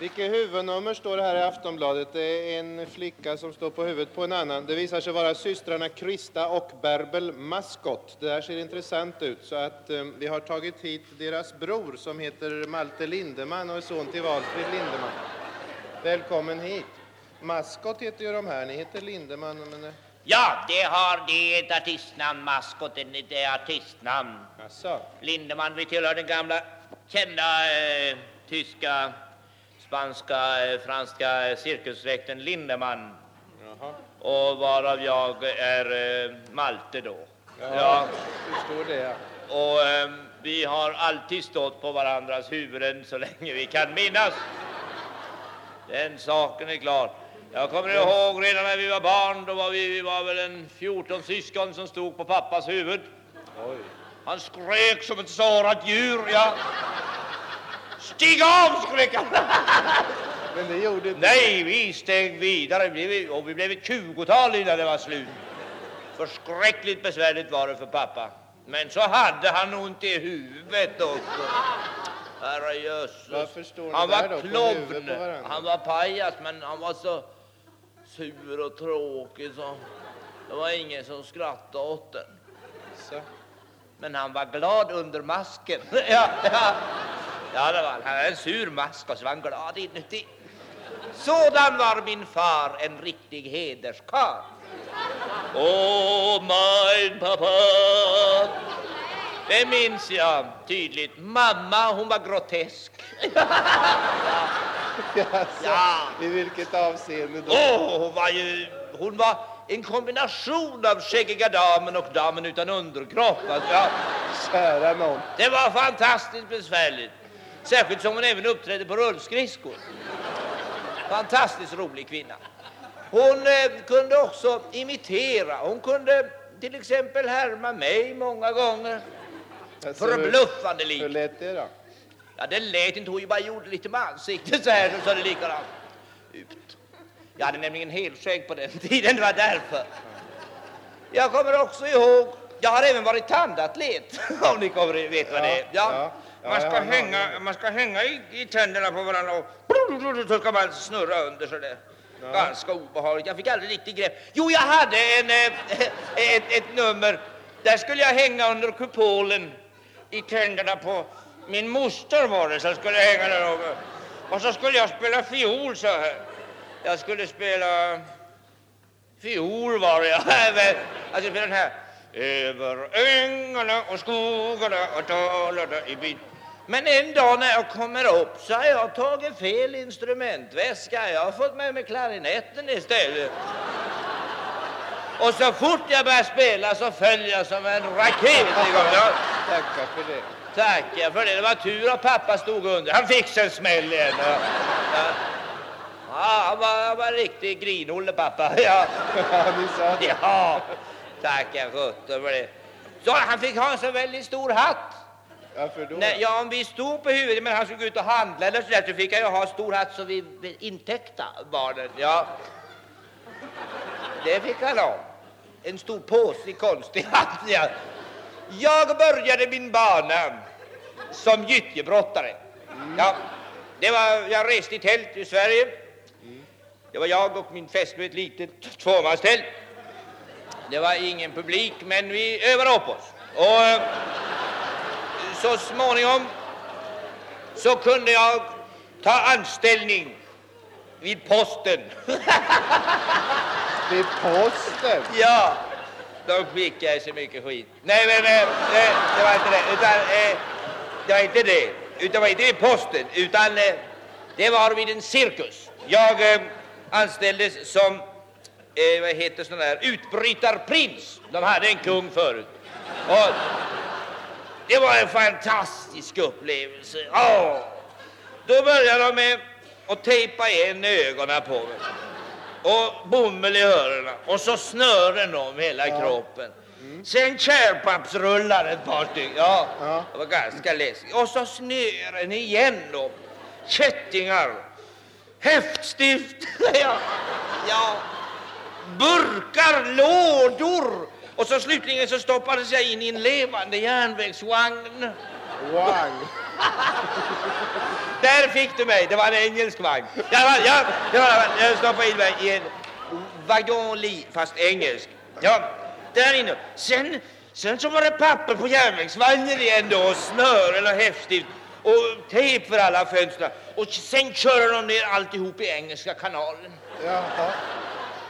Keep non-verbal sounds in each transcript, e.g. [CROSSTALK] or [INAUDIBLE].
Vilket huvudnummer står det här i Aftonbladet? Det är en flicka som står på huvudet på en annan. Det visar sig vara systrarna Krista och Bärbel Maskott. Det här ser intressant ut så att eh, vi har tagit hit deras bror som heter Malte Lindeman och är son till Valfrid Lindeman. Välkommen hit. Maskott heter ju de här, ni heter Lindeman men... eh, Ja, det har det är ett artistnamn, maskoten, det är artistnamn. Jaså? Lindeman, vi tillhör den gamla kända eh, tyska, spanska, eh, franska cirkussläkten Lindeman. Jaha. Och varav jag är eh, Malte då. Ja, Ja, förstår det ja. och eh, vi har alltid stått på varandras huvuden så länge vi kan minnas. Den saken är klar. Jag kommer ihåg redan när vi var barn, då var vi, vi var väl en 14 syskon som stod på pappas huvud. Oj. Han skrek som ett sårat djur. Ja. Stig av, skrek han. Men det gjorde inte... Nej, vi steg vidare och vi blev ett tjugotal innan det var slut. Förskräckligt besvärligt var det för pappa. Men så hade han ont i huvudet också. Står ni Han var klovn. Han var pajas, men han var så sur och tråkig så det var ingen som skrattade åt den. Så. Men han var glad under masken. [LAUGHS] ja, ja. Ja, det var han. Han hade en sur mask och så var han glad inuti. Sådan var min far, en riktig hederskarl. Åh, min pappa. Det minns jag tydligt. Mamma, hon var grotesk. [LAUGHS] Jaså? Ja. I vilket avseende då? Åh, hon var ju... Hon var en kombination av skäggiga damen och damen utan underkropp. Alltså, ja. Kära nån. Det var fantastiskt besvärligt. Särskilt som hon även uppträdde på rullskridskor. Fantastiskt rolig kvinna. Hon eh, kunde också imitera. Hon kunde till exempel härma mig många gånger. Alltså, hur- Förbluffande Hur lik. lät det då? Ja, det lät inte. Hon bara gjorde lite med ansiktet så här, så såg det likadant ut. Jag hade nämligen helskägg på den [LAUGHS] tiden, det var därför. Jag kommer också ihåg, jag har även varit tandatlet, [LAUGHS] om ni kommer vet vad det är. Ja. ja. Man, jag ska hänga, man ska hänga i, i tänderna på varandra och så ska man snurra under sådär. Ja. Ganska obehagligt. Jag fick aldrig riktigt grepp. Jo, jag hade en, eh, [LAUGHS] ett, ett nummer. Där skulle jag hänga under kupolen i tänderna på min moster var det, så skulle jag hänga där och, och så skulle jag spela fiol så här. Jag skulle spela fiol var det, ja. [LAUGHS] Jag skulle spela den här. Över ängarna och skogarna och dalarna i byn. Men en dag när jag kommer upp så har jag tagit fel instrumentväska. Jag har fått med mig klarinetten istället. Och så fort jag börjar spela så följer jag som en raket igång. Tackar för det. Tackar för det. Det var tur att pappa stod under. Han fick sig en smäll igen. Ja. Ja. Han var, han var en riktig grinolle pappa. Ja. [LAUGHS] Ja, Tackar sjutton för det. Så han fick ha en så väldigt stor hatt. Varför då? Nej, ja, om vi stod på huvudet men han skulle gå ut och handla eller så, där, så fick han ju ha stor hatt så vi vi intäckta barnen. Ja. Det fick han ha. En stor påsig konstig hatt. Ja. Jag började min bana som gyttjebrottare. Ja. Det var, jag reste i tält i Sverige. Det var jag och min fästmö i ett litet tvåmanstält. Det var ingen publik, men vi övade upp oss. Och eh, så småningom så kunde jag ta anställning vid posten. [LAUGHS] Vid posten? ja, då fick jag så mycket skit. Nej, men eh, eh, det var inte det. Utan, eh, det var inte det. Utan det var inte vid posten, utan eh, det var vid en cirkus. Jag eh, anställdes som, eh, vad heter sån där, utbrytarprins. De hade en kung förut. Och det var en fantastisk upplevelse. Åh! Då började de med att tejpa igen ögonen på mig. Och bomull i öronen. Och så snören om hela kroppen. Sen kärpappsrullar ett par stycken. Ja, Ja. det var ganska läskigt. Och så snören igen då. Kättingar. Häftstift. [LAUGHS] ja. ja. Burkar, lådor. Och så slutligen så stoppades jag in i en levande järnvägsvagn. Wang. där fick du mig. Det var en engelsk vagn. Ja, ja, ja, jag stoppade in mig i en wagon fast engelsk. Ja, där inne. Sen, sen så var det papper på järnvägsvagnen igen då och snören och häftstift och tejp för alla fönster. Och sen körde de ner alltihop i Engelska kanalen. Jaha.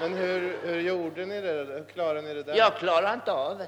Men hur, hur gjorde ni det? Hur klarade ni det där? Jag klarade inte av det.